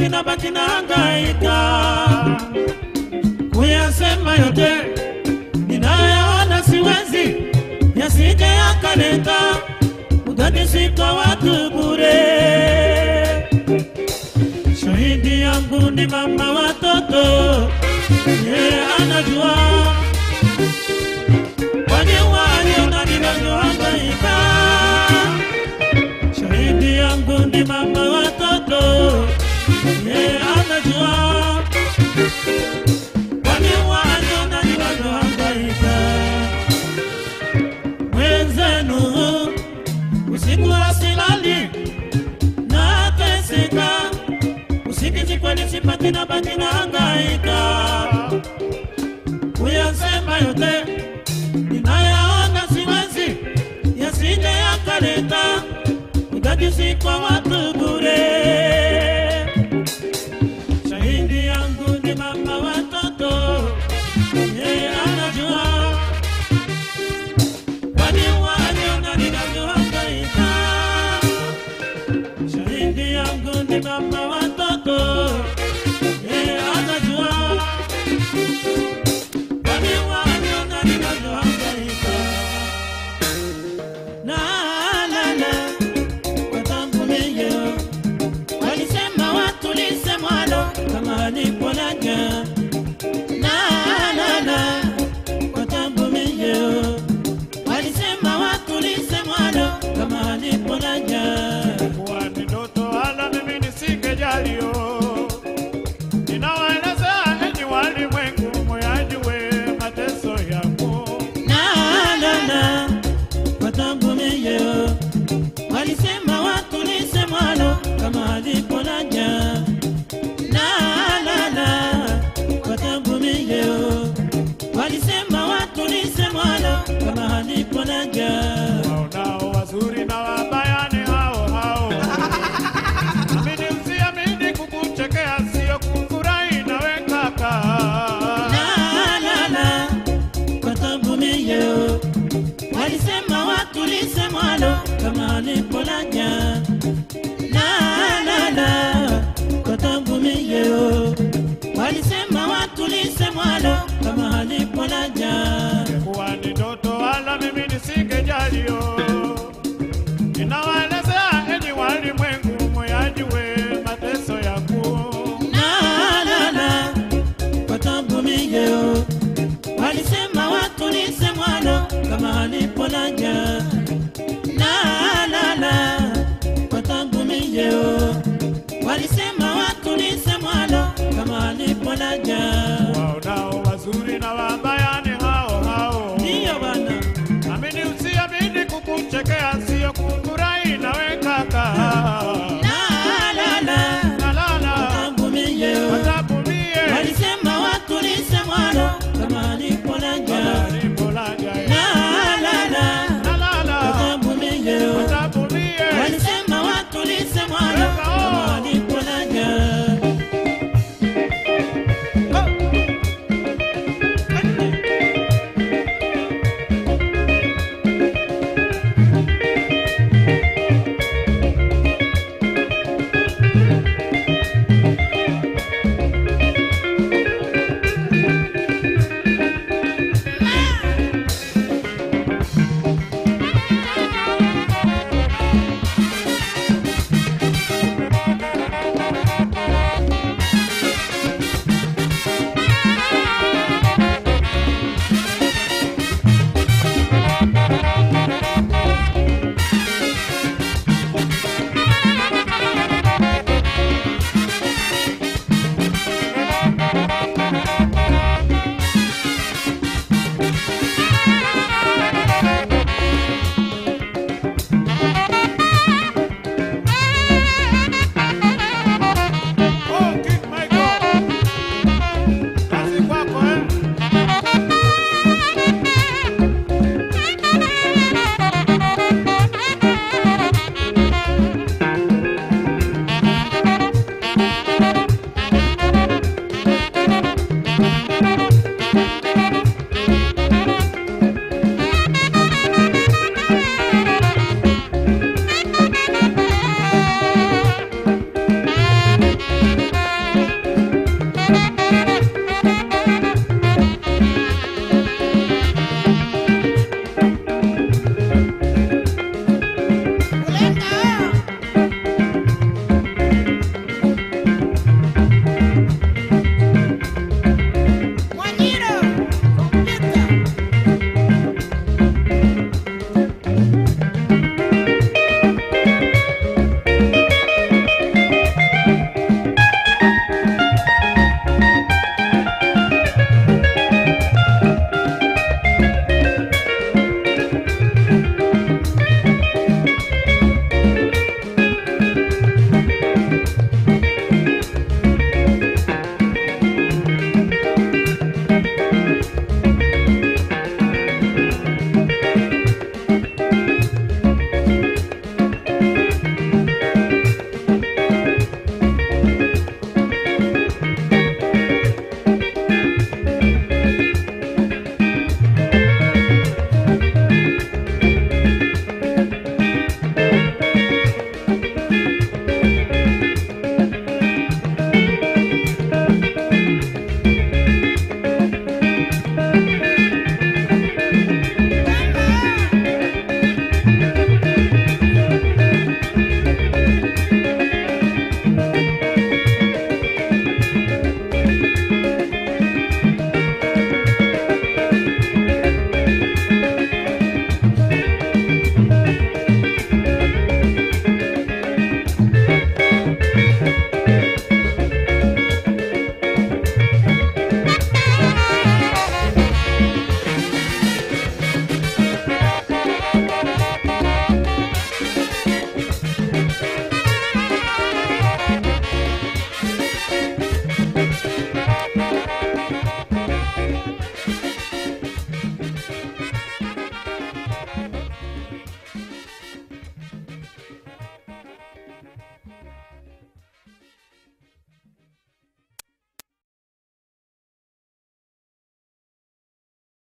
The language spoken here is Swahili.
ngapi nabaki nahangaika kuyasema yote ninayaona, siwezi yasije yakaleta udadisika watu bure. Shahidi yangu ni mama watoto, yeye anajua Nuhu usiku asilali nateseka, usingizi kweli sipati, na baki nahangaika kuyasema yote ninayaona, siwezi yasije yakaleta. Udadisi kwa watu Dios.